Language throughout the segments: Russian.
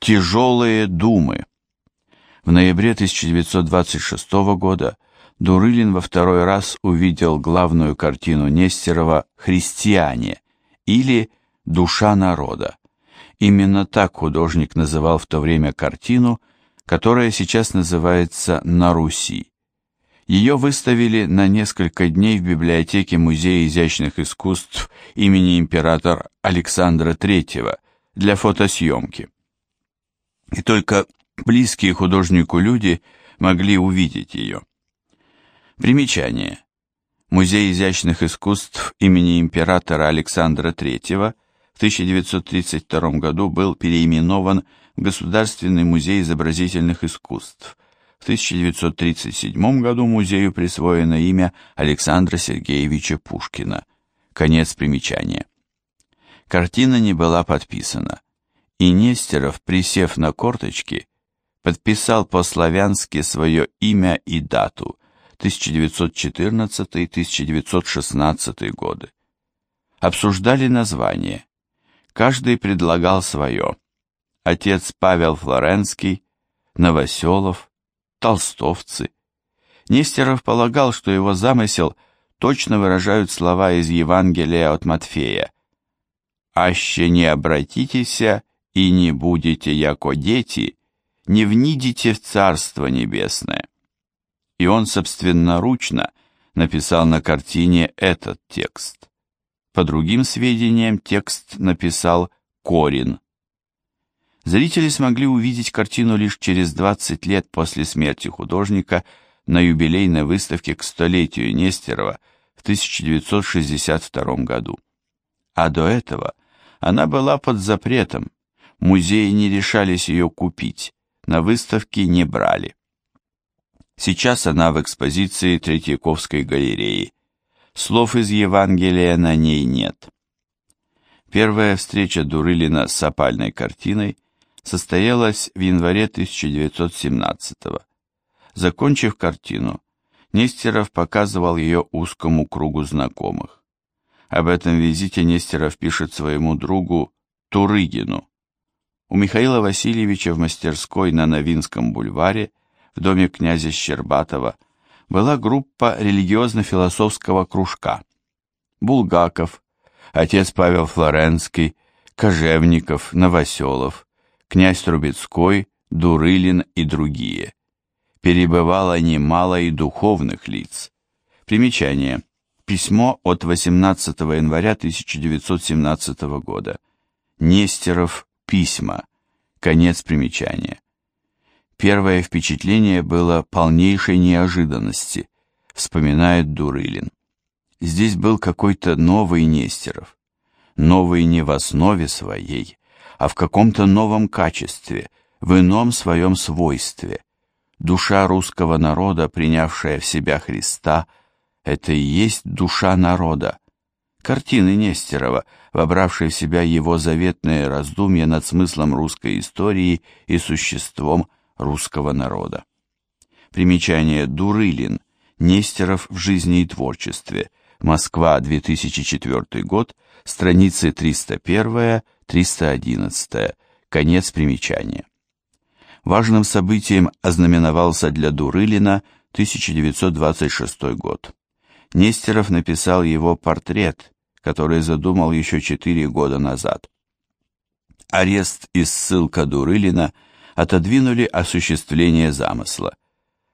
Тяжелые думы. В ноябре 1926 года Дурылин во второй раз увидел главную картину Нестерова «Христиане» или «Душа народа». Именно так художник называл в то время картину, которая сейчас называется «На Руси». Ее выставили на несколько дней в библиотеке Музея изящных искусств имени императора Александра III для фотосъемки. И только близкие художнику люди могли увидеть ее. Примечание. Музей изящных искусств имени императора Александра III в 1932 году был переименован в Государственный музей изобразительных искусств. В 1937 году музею присвоено имя Александра Сергеевича Пушкина. Конец примечания. Картина не была подписана, и Нестеров, присев на корточки, подписал по-славянски свое имя и дату 1914-1916 годы. Обсуждали название. Каждый предлагал свое. Отец Павел Флоренский, Новоселов, толстовцы. Нестеров полагал, что его замысел точно выражают слова из Евангелия от Матфея. «Аще не обратитеся и не будете яко дети, не внидите в Царство Небесное». И он собственноручно написал на картине этот текст. По другим сведениям, текст написал Корин. Зрители смогли увидеть картину лишь через 20 лет после смерти художника на юбилейной выставке к столетию Нестерова в 1962 году. А до этого она была под запретом, музеи не решались ее купить, на выставке не брали. Сейчас она в экспозиции Третьяковской галереи. Слов из Евангелия на ней нет. Первая встреча Дурылина с опальной картиной – состоялась в январе 1917 -го. Закончив картину, Нестеров показывал ее узкому кругу знакомых. Об этом визите Нестеров пишет своему другу Турыгину. У Михаила Васильевича в мастерской на Новинском бульваре в доме князя Щербатова была группа религиозно-философского кружка. Булгаков, отец Павел Флоренский, Кожевников, Новоселов, князь Трубецкой, Дурылин и другие. Перебывало немало и духовных лиц. Примечание. Письмо от 18 января 1917 года. Нестеров. Письма. Конец примечания. Первое впечатление было полнейшей неожиданности, вспоминает Дурылин. Здесь был какой-то новый Нестеров. Новый не в основе своей, а в каком-то новом качестве, в ином своем свойстве. Душа русского народа, принявшая в себя Христа, это и есть душа народа. Картины Нестерова, вобравшие в себя его заветные раздумья над смыслом русской истории и существом русского народа. Примечание Дурылин, Нестеров в жизни и творчестве, Москва, 2004 год, страницы 301-311, конец примечания. Важным событием ознаменовался для Дурылина 1926 год. Нестеров написал его портрет, который задумал еще четыре года назад. Арест и ссылка Дурылина отодвинули осуществление замысла.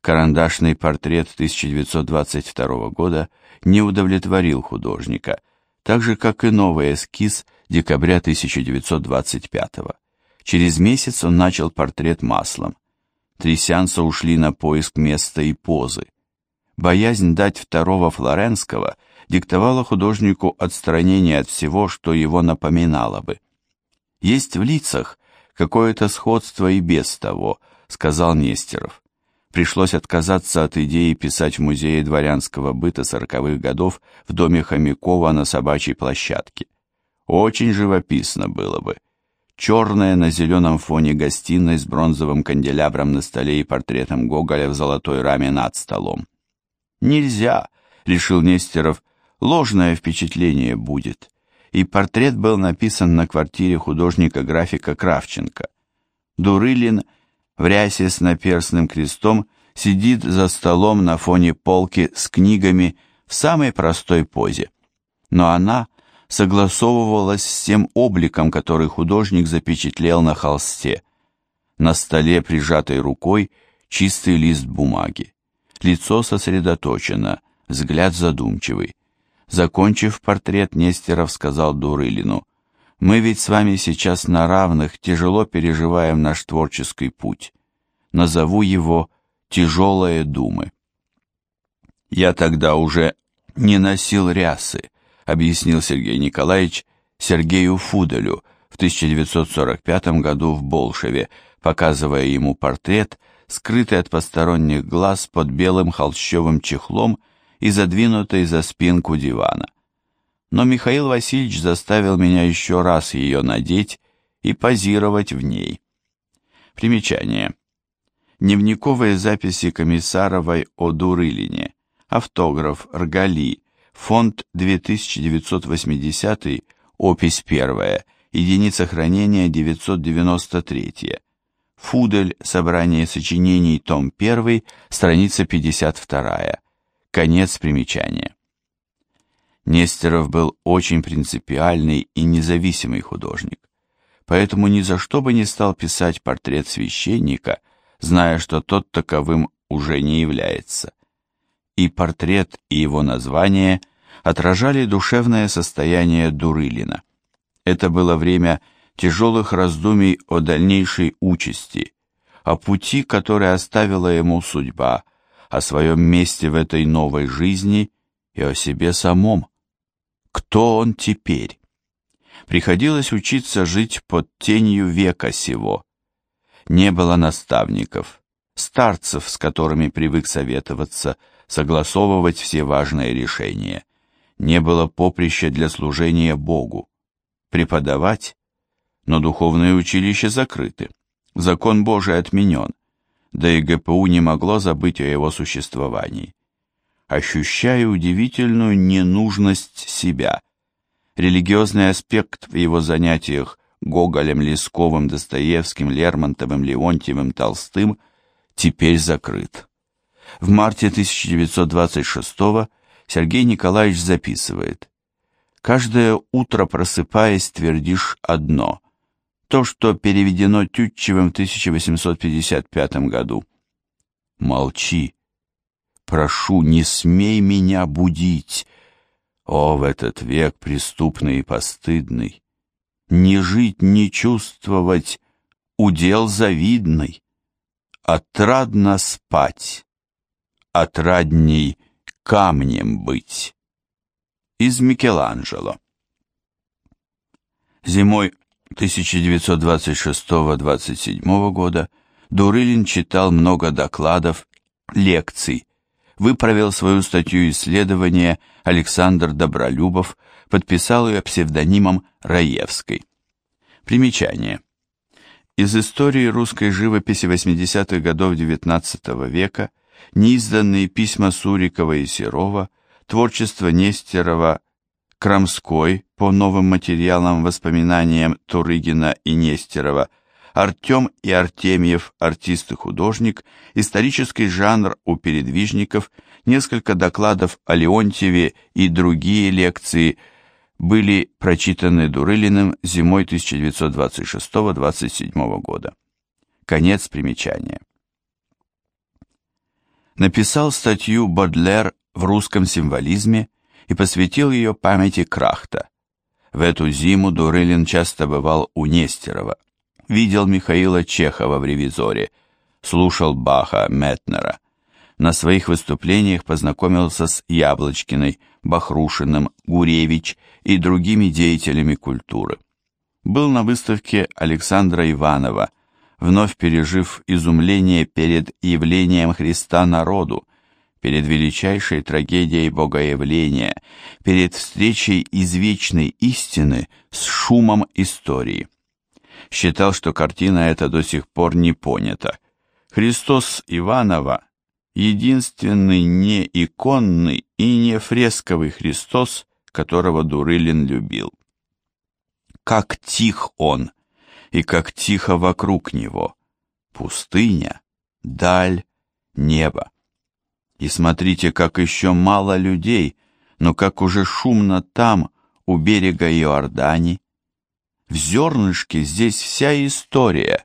Карандашный портрет 1922 года не удовлетворил художника, так же, как и новый эскиз декабря 1925 -го. Через месяц он начал портрет маслом. Три сеанса ушли на поиск места и позы. Боязнь дать второго Флоренского диктовала художнику отстранение от всего, что его напоминало бы. «Есть в лицах какое-то сходство и без того», — сказал Нестеров пришлось отказаться от идеи писать в музее дворянского быта сороковых годов в доме Хомякова на собачьей площадке. Очень живописно было бы. Черная на зеленом фоне гостиной с бронзовым канделябром на столе и портретом Гоголя в золотой раме над столом. «Нельзя», — решил Нестеров, — «ложное впечатление будет». И портрет был написан на квартире художника-графика Кравченко. Дурылин в рясе с наперстным крестом сидит за столом на фоне полки с книгами в самой простой позе. Но она согласовывалась с тем обликом, который художник запечатлел на холсте. На столе, прижатой рукой, чистый лист бумаги. Лицо сосредоточено, взгляд задумчивый. Закончив портрет, Нестеров сказал Дурылину, «Мы ведь с вами сейчас на равных, тяжело переживаем наш творческий путь. Назову его «Тяжелые думы». Я тогда уже не носил рясы, объяснил Сергей Николаевич Сергею Фуделю в 1945 году в Болшеве, показывая ему портрет, скрытый от посторонних глаз под белым холщовым чехлом и задвинутой за спинку дивана. Но Михаил Васильевич заставил меня еще раз ее надеть и позировать в ней. Примечание. Дневниковые записи Комиссаровой о Дурылине. Автограф Ргали. Фонд 2980, опись 1, единица хранения 993. Фудель, собрание сочинений, том 1, страница 52. Конец примечания. Нестеров был очень принципиальный и независимый художник, поэтому ни за что бы не стал писать портрет священника, зная, что тот таковым уже не является. И портрет, и его название отражали душевное состояние Дурылина. Это было время тяжелых раздумий о дальнейшей участи, о пути, который оставила ему судьба, о своем месте в этой новой жизни и о себе самом. Кто он теперь? Приходилось учиться жить под тенью века сего. Не было наставников, старцев, с которыми привык советоваться, согласовывать все важные решения. Не было поприща для служения Богу. Преподавать? Но духовные училища закрыты. Закон Божий отменен да и ГПУ не могло забыть о его существовании. Ощущая удивительную ненужность себя. Религиозный аспект в его занятиях Гоголем, Лесковым, Достоевским, Лермонтовым, Леонтьевым, Толстым теперь закрыт. В марте 1926 Сергей Николаевич записывает «Каждое утро просыпаясь, твердишь одно – то, что переведено Тютчевым в 1855 году. Молчи. Прошу, не смей меня будить. О, в этот век преступный и постыдный. Не жить, не чувствовать, удел завидный. Отрадно спать, отрадней камнем быть. Из Микеланджело. Зимой 1926-27 года Дурылин читал много докладов, лекций, выправил свою статью исследования Александр Добролюбов, подписал ее псевдонимом Раевской. Примечание. Из истории русской живописи 80-х годов XIX века неизданные письма Сурикова и Серова, творчество Нестерова Крамской по новым материалам, воспоминаниям Турыгина и Нестерова, Артем и Артемьев, артист и художник, исторический жанр у передвижников, несколько докладов о Леонтьеве и другие лекции были прочитаны Дурылиным зимой 1926-27 года. Конец примечания. Написал статью Бодлер в русском символизме и посвятил ее памяти Крахта. В эту зиму Дурылин часто бывал у Нестерова, видел Михаила Чехова в «Ревизоре», слушал Баха, Метнера. На своих выступлениях познакомился с Яблочкиной, Бахрушиным, Гуревич и другими деятелями культуры. Был на выставке Александра Иванова, вновь пережив изумление перед явлением Христа народу, перед величайшей трагедией богоявления, перед встречей извечной истины с шумом истории. Считал, что картина эта до сих пор не понята. Христос Иванова – единственный не иконный и не фресковый Христос, которого Дурылин любил. Как тих он, и как тихо вокруг него. Пустыня, даль, небо. И смотрите, как еще мало людей, но как уже шумно там, у берега Иордани. В зернышке здесь вся история,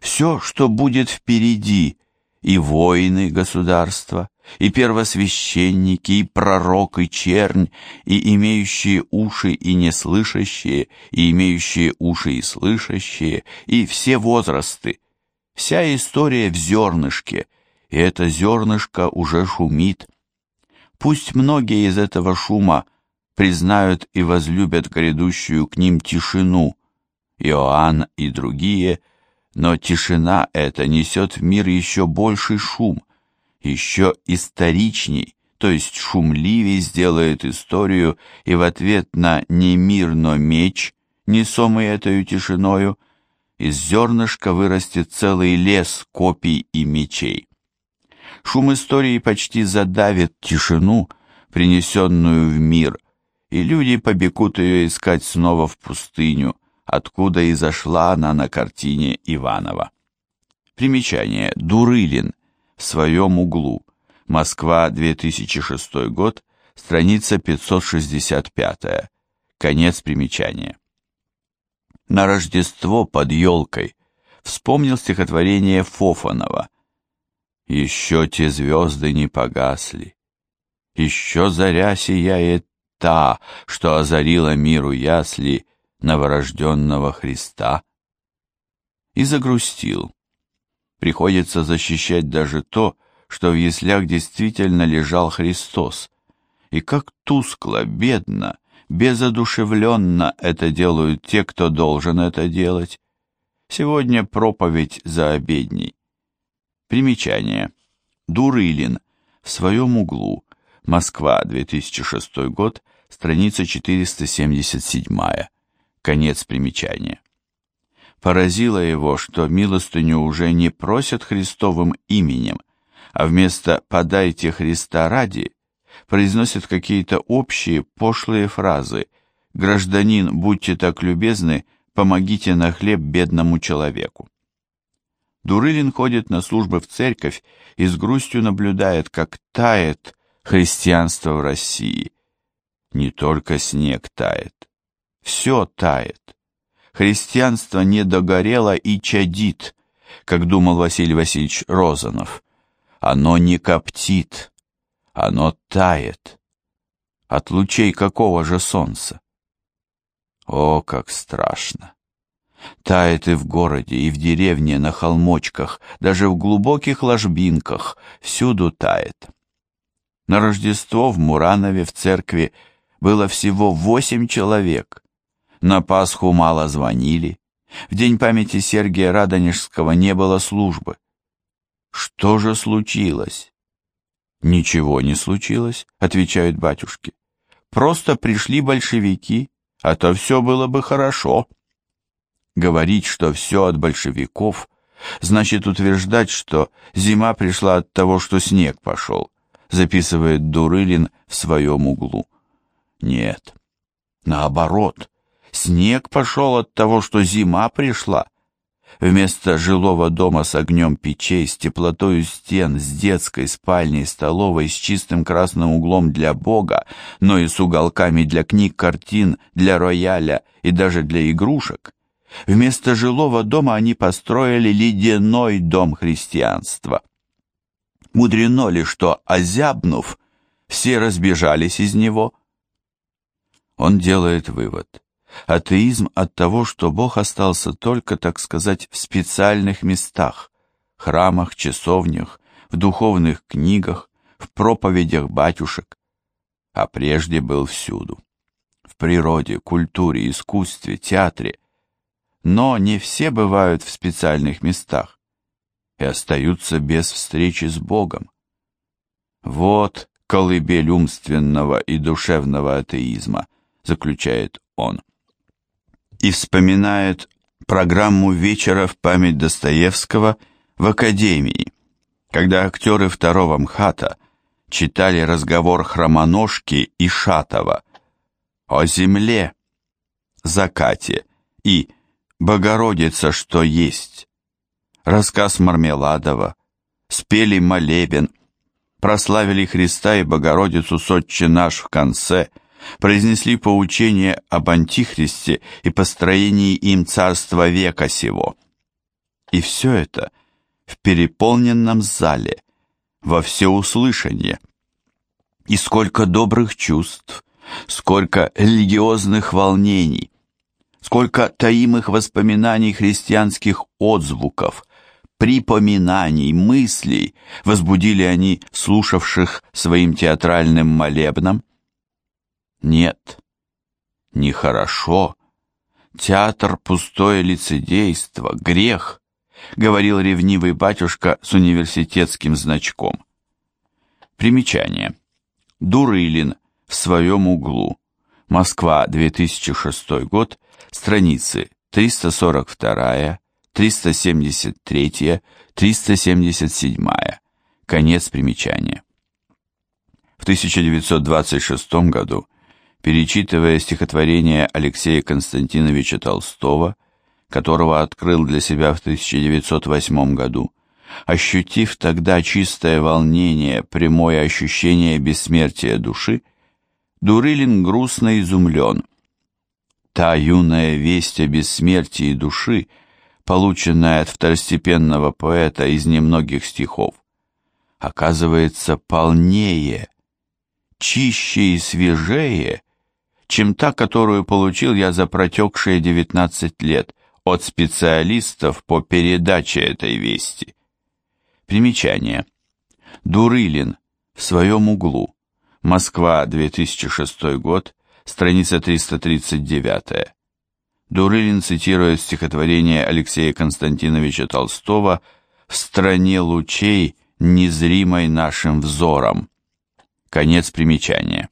все, что будет впереди, и воины государства, и первосвященники, и пророк, и чернь, и имеющие уши и не слышащие, и имеющие уши и слышащие, и все возрасты. Вся история в зернышке, и это зернышко уже шумит. Пусть многие из этого шума признают и возлюбят грядущую к ним тишину, Иоанн и другие, но тишина эта несет в мир еще больший шум, еще историчней, то есть шумливей сделает историю, и в ответ на «не мир, но меч», несомый этой тишиною, из зернышка вырастет целый лес копий и мечей. Шум истории почти задавит тишину, принесенную в мир, и люди побегут ее искать снова в пустыню, откуда и зашла она на картине Иванова. Примечание. Дурылин. В своем углу. Москва, 2006 год. Страница 565. Конец примечания. На Рождество под елкой вспомнил стихотворение Фофанова. «Еще те звезды не погасли, еще заря сияет та, что озарила миру ясли новорожденного Христа». И загрустил. Приходится защищать даже то, что в яслях действительно лежал Христос. И как тускло, бедно, безодушевленно это делают те, кто должен это делать. Сегодня проповедь за обедней. Примечание. Дурылин. В своем углу. Москва, 2006 год, страница 477. Конец примечания. Поразило его, что милостыню уже не просят Христовым именем, а вместо «подайте Христа ради» произносят какие-то общие пошлые фразы «Гражданин, будьте так любезны, помогите на хлеб бедному человеку». Дурылин ходит на службы в церковь и с грустью наблюдает, как тает христианство в России. Не только снег тает, все тает. Христианство не догорело и чадит, как думал Василий Васильевич Розанов. Оно не коптит, оно тает. От лучей какого же солнца? О, как страшно! Тает и в городе, и в деревне, на холмочках, даже в глубоких ложбинках, всюду тает. На Рождество в Муранове в церкви было всего восемь человек. На Пасху мало звонили. В день памяти Сергия Радонежского не было службы. Что же случилось? Ничего не случилось, отвечают батюшки. Просто пришли большевики, а то все было бы хорошо. Говорить, что все от большевиков, значит утверждать, что зима пришла от того, что снег пошел, записывает Дурылин в своем углу. Нет, наоборот, снег пошел от того, что зима пришла. Вместо жилого дома с огнем печей, с теплотой стен, с детской спальней, столовой, с чистым красным углом для Бога, но и с уголками для книг, картин, для рояля и даже для игрушек, вместо жилого дома они построили ледяной дом христианства. Мудрено ли, что, озябнув, все разбежались из него? Он делает вывод. Атеизм от того, что Бог остался только, так сказать, в специальных местах, храмах, часовнях, в духовных книгах, в проповедях батюшек, а прежде был всюду. В природе, культуре, искусстве, театре. Но не все бывают в специальных местах и остаются без встречи с Богом. Вот колыбель умственного и душевного атеизма, заключает он и вспоминает программу вечера в память Достоевского в Академии, когда актеры второго МХАТа читали разговор Хромоножки и Шатова о земле, закате и Богородица, что есть, рассказ Мармеладова, спели молебен, прославили Христа и Богородицу Сотче наш в конце, произнесли поучение об Антихристе и построении им царства века сего. И все это в переполненном зале, во всеуслышание. И сколько добрых чувств, сколько религиозных волнений, сколько таимых воспоминаний христианских отзвуков, припоминаний, мыслей возбудили они слушавших своим театральным молебном? Нет, нехорошо. Театр — пустое лицедейство, грех, говорил ревнивый батюшка с университетским значком. Примечание. Дурылин в своем углу. Москва, 2006 год, страницы 342, 373, 377. Конец примечания. В 1926 году, перечитывая стихотворение Алексея Константиновича Толстого, которого открыл для себя в 1908 году, ощутив тогда чистое волнение, прямое ощущение бессмертия души, Дурылин грустно изумлен. Та юная весть о бессмертии души, полученная от второстепенного поэта из немногих стихов, оказывается полнее, чище и свежее, чем та, которую получил я за протекшие 19 лет от специалистов по передаче этой вести. Примечание. Дурылин в своем углу. Москва, 2006 год, страница 339. Дурылин цитирует стихотворение Алексея Константиновича Толстого «В стране лучей, незримой нашим взором». Конец примечания.